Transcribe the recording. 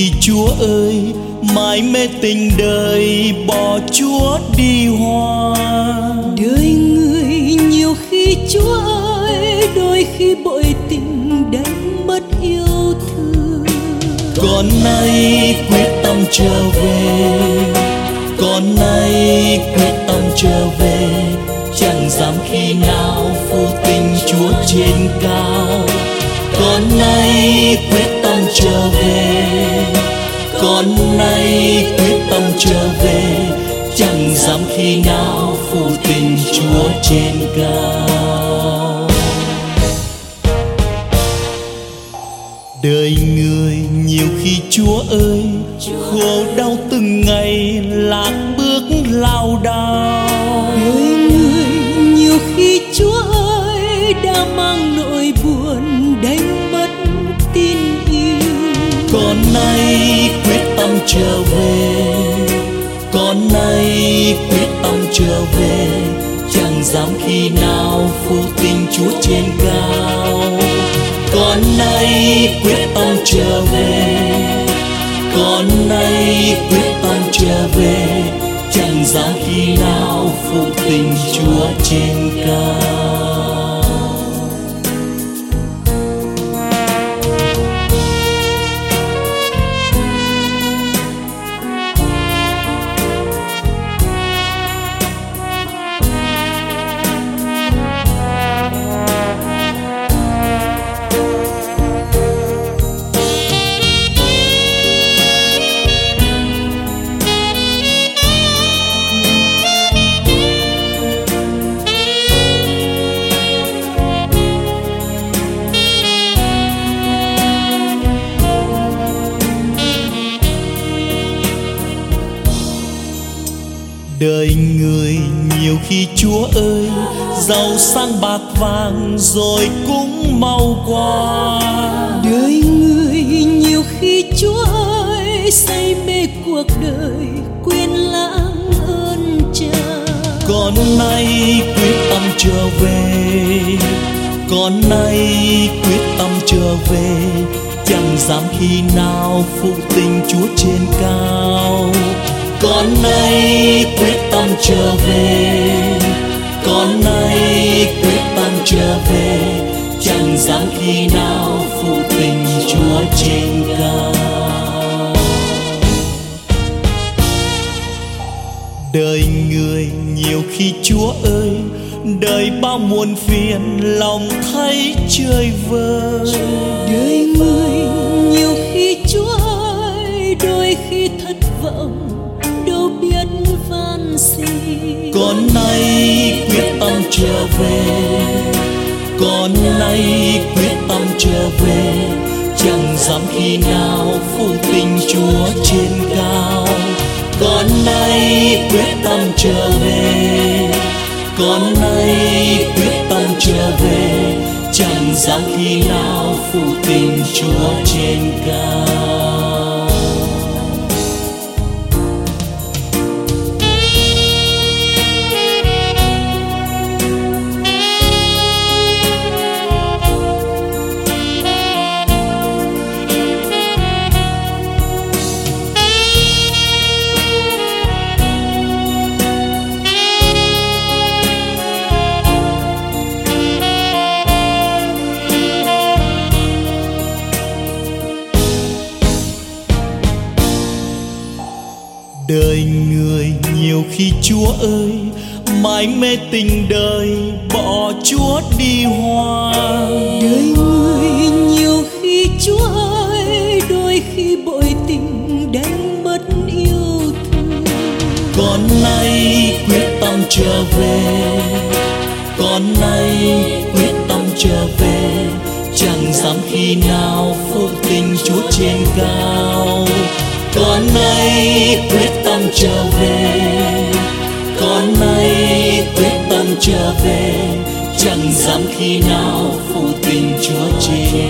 khi Chúa ơi mãi mê tình đời bỏ Chúa đi hoa. Đời người nhiều khi Chúa ơi đôi khi bội tình đánh mất yêu thương. Con nay quyết tâm trở về. Con nay quyết tâm trở về. Chẳng dám khi nào phụ tình Chúa trên cao con nay quyết tâm trở về chẳng dám khi nào phụ tình Chúa trên cao. Đời người nhiều khi Chúa ơi khổ đau từng ngày lạc bước lao đao. Đời người nhiều khi Chúa ơi đã mang nỗi buồn đánh mất tin yêu. Con nay quyết trở về. Con nay quyết tâm trở về, chẳng dám khi nào phụ tình Chúa trên cao. Con nay quyết tâm trở về con nay quyết tâm trở về, chẳng dám khi nào phụ tình Chúa trên cao. Đời người nhiều khi chúa ơi giàu sang bạc vàng rồi cũng mau qua. Đời người nhiều khi chúa ơi say mê cuộc đời quên lãng ơn cha. Con nay quyết tâm trở về con nay quyết tâm trở về chẳng dám khi nào phụ tình chúa trên cao. Con nay trở về. Con nay quyết tâm trở về, chẳng dám khi nào phụ tình chúa trên cao. Đời người nhiều khi chúa ơi, đời bao muôn phiền, lòng thấy chơi vơi đời người con nay quyết tâm trở về. Con nay quyết tâm trở về. Chẳng dám khi nào phụ tình chúa trên cao. Con nay quyết tâm trở về. Con nay quyết tâm trở về. Chẳng dám khi nào phụ tình chúa trên cao. Đời người nhiều khi chúa ơi mãi mê tình đời bỏ chúa đi hoa đời người nhiều khi chúa ơi đôi khi bội tình đánh mất yêu thương. Con nay quyết tâm trở về con nay quyết tâm trở về chẳng dám khi nào phụ tình chúa trên cao trở về. Con nay quyết tâm trở về, chẳng dám khi nào phụ tình chúa trên